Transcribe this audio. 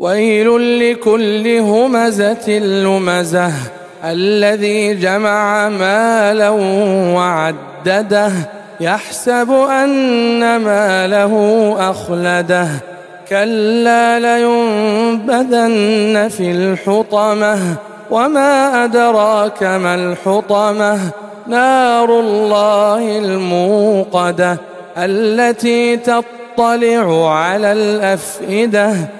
ويل لكل همزة لمزة الذي جمع مالا وعدده يحسب أن ماله أخلده كلا لينبذن في الحطمة وما أدراك ما الحطمة نار الله الموقدة التي تطلع على الأفئدة